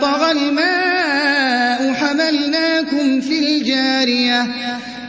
طغى الماء حملناكم في الجارية.